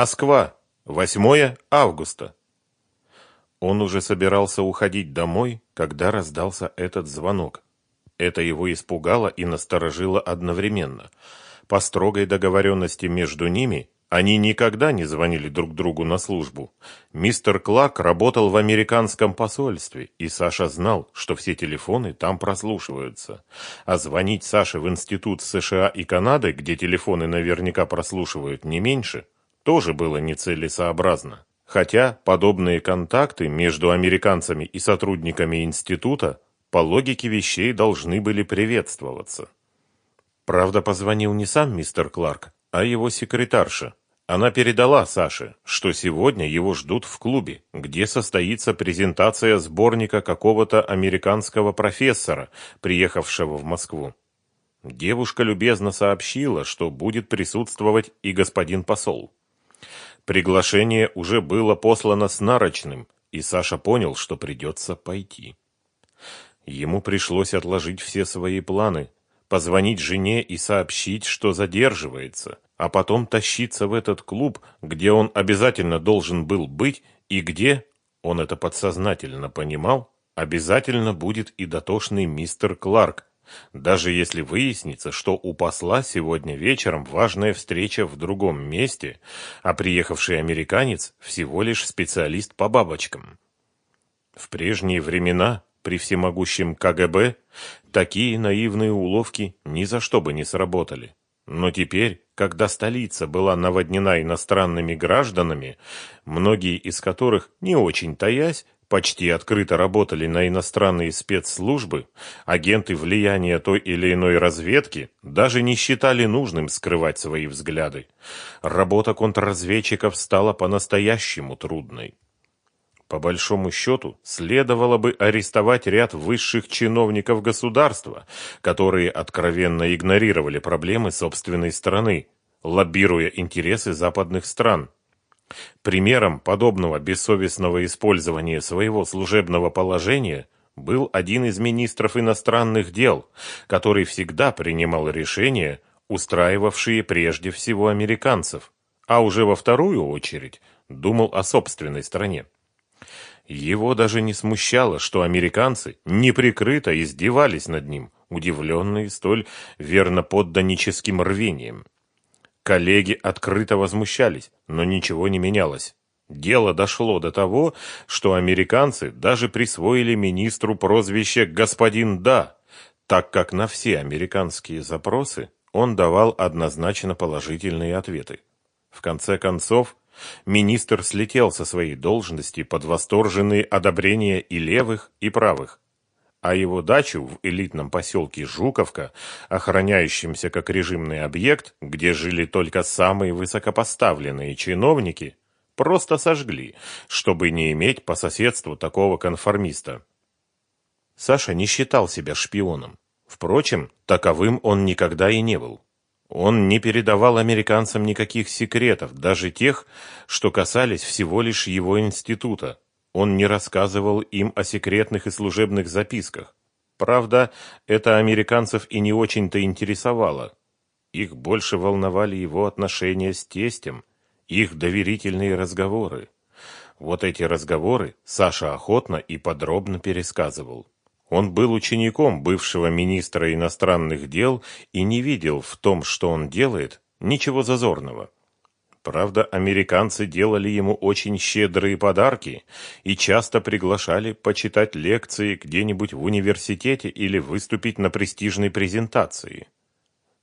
Москва. 8 августа. Он уже собирался уходить домой, когда раздался этот звонок. Это его испугало и насторожило одновременно. По строгой договоренности между ними они никогда не звонили друг другу на службу. Мистер Клак работал в американском посольстве, и Саша знал, что все телефоны там прослушиваются. А звонить Саше в институт США и Канады, где телефоны наверняка прослушивают не меньше, тоже было нецелесообразно. Хотя подобные контакты между американцами и сотрудниками института по логике вещей должны были приветствоваться. Правда, позвонил не сам мистер Кларк, а его секретарша. Она передала Саше, что сегодня его ждут в клубе, где состоится презентация сборника какого-то американского профессора, приехавшего в Москву. Девушка любезно сообщила, что будет присутствовать и господин посол. Приглашение уже было послано с нарочным, и Саша понял, что придется пойти. Ему пришлось отложить все свои планы, позвонить жене и сообщить, что задерживается, а потом тащиться в этот клуб, где он обязательно должен был быть и где, он это подсознательно понимал, обязательно будет и дотошный мистер Кларк, даже если выяснится, что у посла сегодня вечером важная встреча в другом месте, а приехавший американец всего лишь специалист по бабочкам. В прежние времена при всемогущем КГБ такие наивные уловки ни за что бы не сработали. Но теперь, когда столица была наводнена иностранными гражданами, многие из которых, не очень таясь, почти открыто работали на иностранные спецслужбы, агенты влияния той или иной разведки даже не считали нужным скрывать свои взгляды. Работа контрразведчиков стала по-настоящему трудной. По большому счету, следовало бы арестовать ряд высших чиновников государства, которые откровенно игнорировали проблемы собственной страны, лоббируя интересы западных стран. Примером подобного бессовестного использования своего служебного положения был один из министров иностранных дел, который всегда принимал решения, устраивавшие прежде всего американцев, а уже во вторую очередь думал о собственной стране. Его даже не смущало, что американцы неприкрыто издевались над ним, удивленные столь верноподданническим рвением. Коллеги открыто возмущались, но ничего не менялось. Дело дошло до того, что американцы даже присвоили министру прозвище «Господин Да», так как на все американские запросы он давал однозначно положительные ответы. В конце концов, Министр слетел со своей должности под восторженные одобрения и левых, и правых. А его дачу в элитном поселке Жуковка, охраняющемся как режимный объект, где жили только самые высокопоставленные чиновники, просто сожгли, чтобы не иметь по соседству такого конформиста. Саша не считал себя шпионом. Впрочем, таковым он никогда и не был. Он не передавал американцам никаких секретов, даже тех, что касались всего лишь его института. Он не рассказывал им о секретных и служебных записках. Правда, это американцев и не очень-то интересовало. Их больше волновали его отношения с тестем, их доверительные разговоры. Вот эти разговоры Саша охотно и подробно пересказывал. Он был учеником бывшего министра иностранных дел и не видел в том, что он делает, ничего зазорного. Правда, американцы делали ему очень щедрые подарки и часто приглашали почитать лекции где-нибудь в университете или выступить на престижной презентации.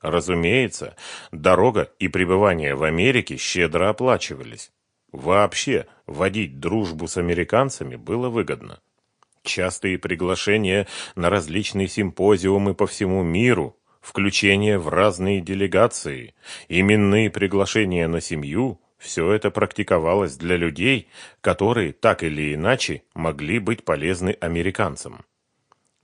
Разумеется, дорога и пребывание в Америке щедро оплачивались. Вообще, водить дружбу с американцами было выгодно частые приглашения на различные симпозиумы по всему миру, включение в разные делегации, именные приглашения на семью – все это практиковалось для людей, которые так или иначе могли быть полезны американцам.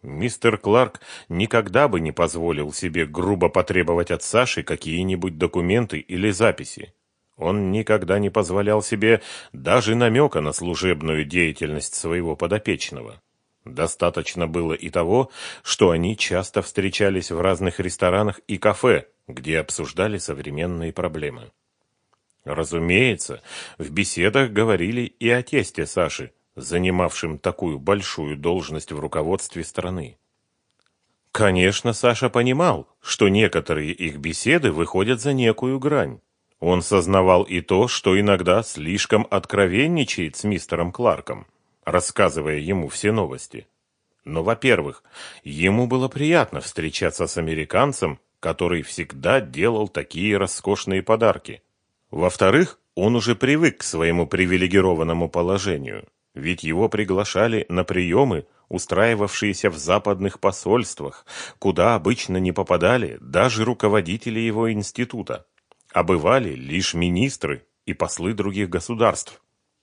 Мистер Кларк никогда бы не позволил себе грубо потребовать от Саши какие-нибудь документы или записи. Он никогда не позволял себе даже намека на служебную деятельность своего подопечного. Достаточно было и того, что они часто встречались в разных ресторанах и кафе, где обсуждали современные проблемы. Разумеется, в беседах говорили и о тесте Саши, занимавшем такую большую должность в руководстве страны. Конечно, Саша понимал, что некоторые их беседы выходят за некую грань. Он сознавал и то, что иногда слишком откровенничает с мистером Кларком, рассказывая ему все новости. Но, во-первых, ему было приятно встречаться с американцем, который всегда делал такие роскошные подарки. Во-вторых, он уже привык к своему привилегированному положению, ведь его приглашали на приемы, устраивавшиеся в западных посольствах, куда обычно не попадали даже руководители его института, а бывали лишь министры и послы других государств.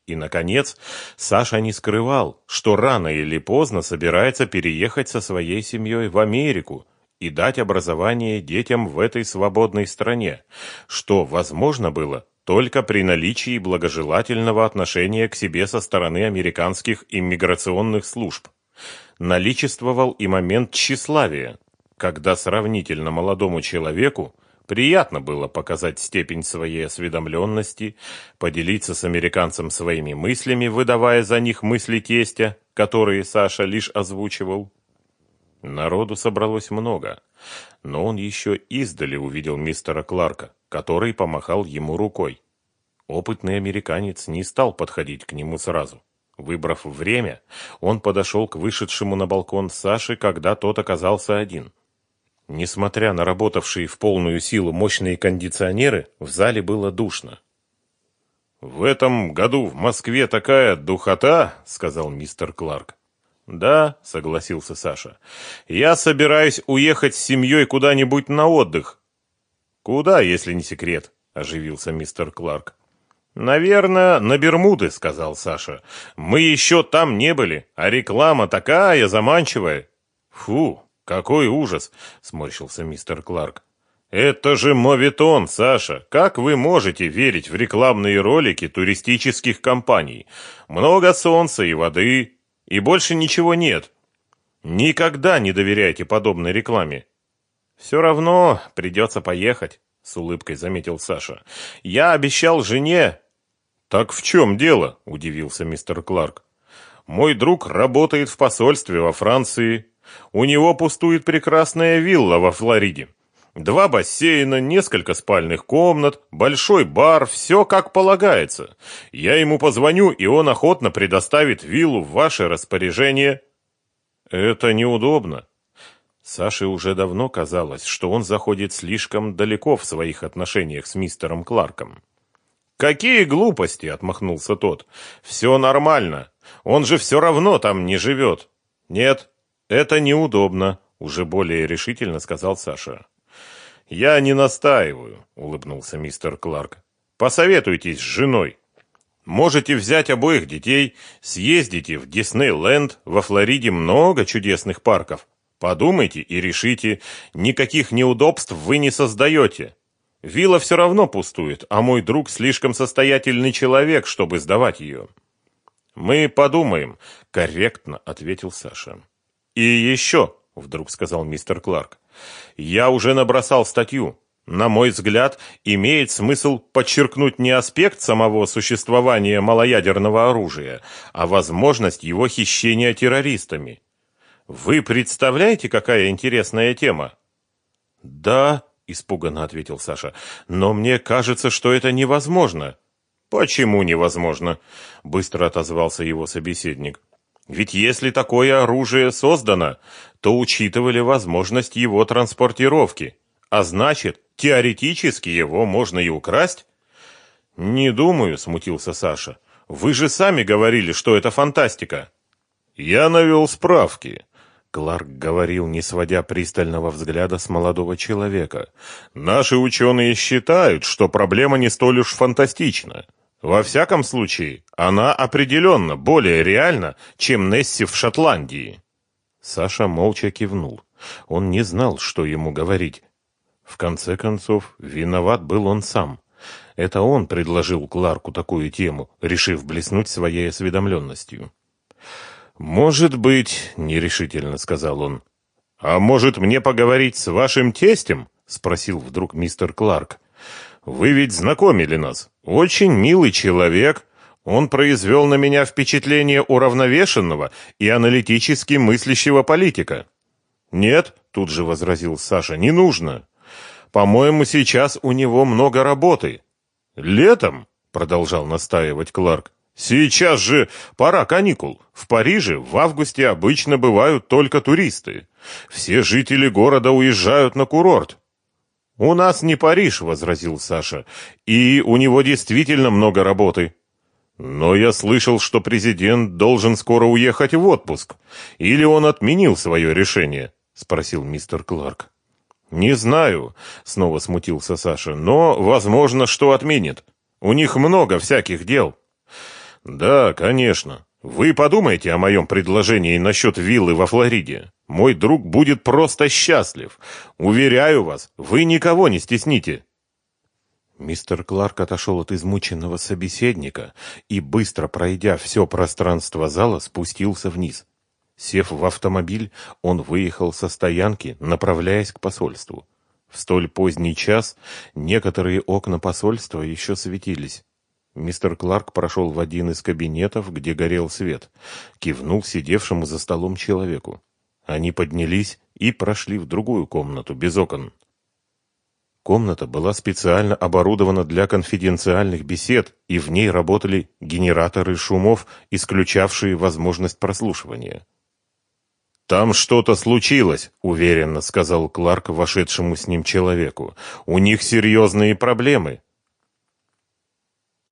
И, наконец, Саша не скрывал, что рано или поздно собирается переехать со своей семьей в Америку и дать образование детям в этой свободной стране, что возможно было только при наличии благожелательного отношения к себе со стороны американских иммиграционных служб. Наличествовал и момент тщеславия, когда сравнительно молодому человеку приятно было показать степень своей осведомленности, поделиться с американцем своими мыслями, выдавая за них мысли тестя, которые Саша лишь озвучивал. Народу собралось много, но он еще издали увидел мистера Кларка, который помахал ему рукой. Опытный американец не стал подходить к нему сразу. Выбрав время, он подошел к вышедшему на балкон Саши, когда тот оказался один. Несмотря на работавшие в полную силу мощные кондиционеры, в зале было душно. «В этом году в Москве такая духота», — сказал мистер Кларк. «Да», — согласился Саша. «Я собираюсь уехать с семьей куда-нибудь на отдых». «Куда, если не секрет?» — оживился мистер Кларк. «Наверное, на Бермуды», — сказал Саша. «Мы еще там не были, а реклама такая заманчивая». «Фу, какой ужас!» — сморщился мистер Кларк. «Это же моветон, Саша! Как вы можете верить в рекламные ролики туристических компаний? Много солнца и воды, и больше ничего нет. Никогда не доверяйте подобной рекламе. Все равно придется поехать, с улыбкой заметил Саша. Я обещал жене. Так в чем дело? удивился мистер Кларк. Мой друг работает в посольстве во Франции. У него пустует прекрасная вилла во Флориде. Два бассейна, несколько спальных комнат, большой бар, все как полагается. Я ему позвоню, и он охотно предоставит виллу в ваше распоряжение. Это неудобно. Саше уже давно казалось, что он заходит слишком далеко в своих отношениях с мистером Кларком. «Какие глупости!» — отмахнулся тот. «Все нормально. Он же все равно там не живет». «Нет, это неудобно», — уже более решительно сказал Саша. «Я не настаиваю», — улыбнулся мистер Кларк. «Посоветуйтесь с женой. Можете взять обоих детей, съездите в Диснейленд, во Флориде много чудесных парков. Подумайте и решите, никаких неудобств вы не создаете. Вилла все равно пустует, а мой друг слишком состоятельный человек, чтобы сдавать ее». «Мы подумаем», — корректно ответил Саша. «И еще», — вдруг сказал мистер Кларк, я уже набросал статью. На мой взгляд, имеет смысл подчеркнуть не аспект самого существования малоядерного оружия, а возможность его хищения террористами. Вы представляете, какая интересная тема? Да, испуганно ответил Саша. Но мне кажется, что это невозможно. Почему невозможно? быстро отозвался его собеседник. Ведь если такое оружие создано, то учитывали возможность его транспортировки, а значит, теоретически его можно и украсть. Не думаю, смутился Саша. Вы же сами говорили, что это фантастика. Я навел справки. Кларк говорил, не сводя пристального взгляда с молодого человека. Наши ученые считают, что проблема не столь уж фантастична. Во всяком случае, она определенно более реальна, чем Несси в Шотландии. Саша молча кивнул. Он не знал, что ему говорить. В конце концов, виноват был он сам. Это он предложил Кларку такую тему, решив блеснуть своей осведомленностью. «Может быть», — нерешительно сказал он. «А может мне поговорить с вашим тестем?» — спросил вдруг мистер Кларк. Вы ведь знакомили нас. Очень милый человек. Он произвел на меня впечатление уравновешенного и аналитически мыслящего политика. Нет, тут же возразил Саша, не нужно. По-моему, сейчас у него много работы. Летом, продолжал настаивать Кларк. Сейчас же пора каникул. В Париже в августе обычно бывают только туристы. Все жители города уезжают на курорт. У нас не Париж, возразил Саша. И у него действительно много работы. Но я слышал, что президент должен скоро уехать в отпуск. Или он отменил свое решение, спросил мистер Кларк. Не знаю, снова смутился Саша. Но возможно, что отменит. У них много всяких дел. Да, конечно. Вы подумайте о моем предложении насчет виллы во Флориде. Мой друг будет просто счастлив. Уверяю вас, вы никого не стесните. Мистер Кларк отошел от измученного собеседника и, быстро пройдя все пространство зала, спустился вниз. Сев в автомобиль, он выехал со стоянки, направляясь к посольству. В столь поздний час некоторые окна посольства еще светились. Мистер Кларк прошел в один из кабинетов, где горел свет, кивнул сидевшему за столом человеку. Они поднялись и прошли в другую комнату, без окон. Комната была специально оборудована для конфиденциальных бесед, и в ней работали генераторы шумов, исключавшие возможность прослушивания. «Там что-то случилось», — уверенно сказал Кларк вошедшему с ним человеку. «У них серьезные проблемы.